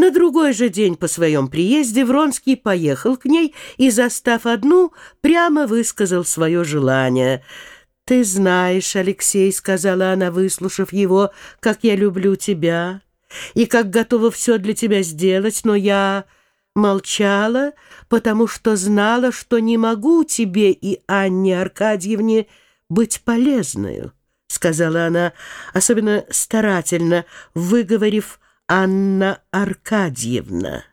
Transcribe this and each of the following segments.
На другой же день по своем приезде Вронский поехал к ней и, застав одну, прямо высказал свое желание. «Ты знаешь, Алексей, — сказала она, выслушав его, — как я люблю тебя и как готова все для тебя сделать, но я молчала, потому что знала, что не могу тебе и Анне Аркадьевне быть полезною», — сказала она, особенно старательно, выговорив Анна Аркадьевна.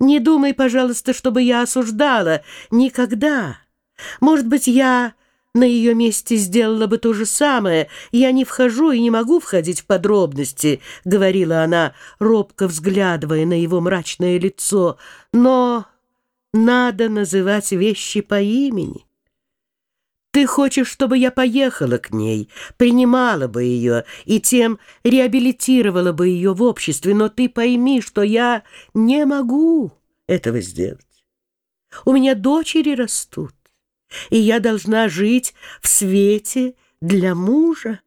Не думай, пожалуйста, чтобы я осуждала. Никогда. Может быть, я на ее месте сделала бы то же самое. Я не вхожу и не могу входить в подробности, — говорила она, робко взглядывая на его мрачное лицо. Но надо называть вещи по имени. Ты хочешь, чтобы я поехала к ней, принимала бы ее и тем реабилитировала бы ее в обществе, но ты пойми, что я не могу этого сделать. У меня дочери растут, и я должна жить в свете для мужа.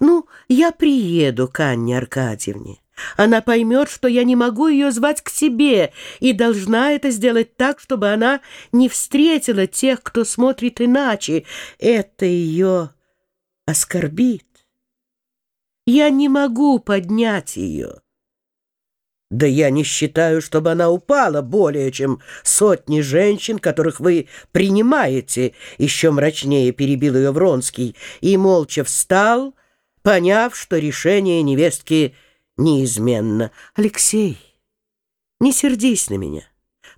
Ну, я приеду к Анне Аркадьевне. Она поймет, что я не могу ее звать к себе, и должна это сделать так, чтобы она не встретила тех, кто смотрит иначе. Это ее оскорбит. Я не могу поднять ее. Да я не считаю, чтобы она упала более, чем сотни женщин, которых вы принимаете, еще мрачнее перебил ее Вронский, и молча встал, поняв, что решение невестки — неизменно. «Алексей, не сердись на меня.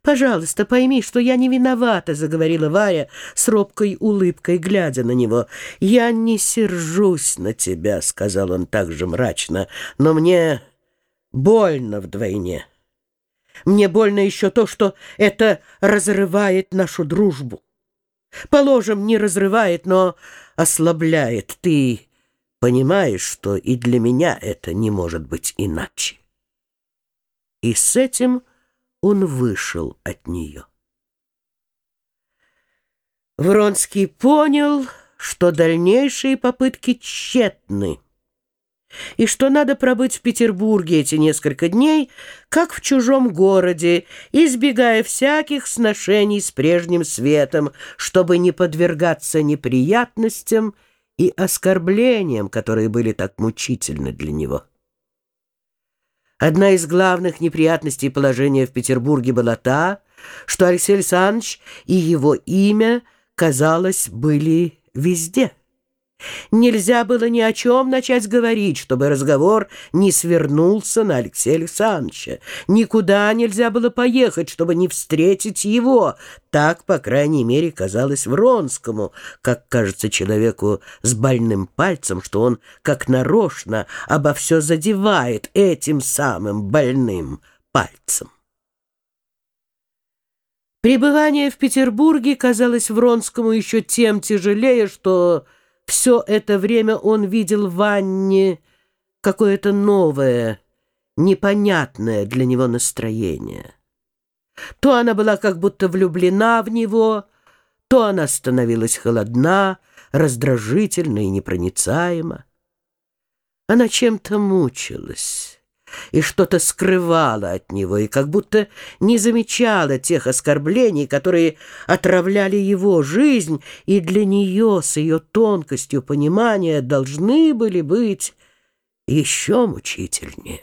Пожалуйста, пойми, что я не виновата», — заговорила Варя с робкой улыбкой, глядя на него. «Я не сержусь на тебя», — сказал он также мрачно, «но мне больно вдвойне. Мне больно еще то, что это разрывает нашу дружбу. Положим, не разрывает, но ослабляет. Ты понимаешь, что и для меня это не может быть иначе. И с этим он вышел от нее. Вронский понял, что дальнейшие попытки тщетны, и что надо пробыть в Петербурге эти несколько дней, как в чужом городе, избегая всяких сношений с прежним светом, чтобы не подвергаться неприятностям и оскорблениям, которые были так мучительны для него. Одна из главных неприятностей положения в Петербурге была та, что Алексей Александрович и его имя, казалось, были везде. Нельзя было ни о чем начать говорить, чтобы разговор не свернулся на Алексея Александровича. Никуда нельзя было поехать, чтобы не встретить его. Так, по крайней мере, казалось Вронскому, как кажется человеку с больным пальцем, что он, как нарочно, обо все задевает этим самым больным пальцем. Пребывание в Петербурге казалось Вронскому еще тем тяжелее, что все это время он видел в Анне какое-то новое, непонятное для него настроение. То она была как будто влюблена в него, то она становилась холодна, раздражительна и непроницаема. Она чем-то мучилась и что-то скрывала от него, и как будто не замечала тех оскорблений, которые отравляли его жизнь, и для нее с ее тонкостью понимания должны были быть еще мучительнее.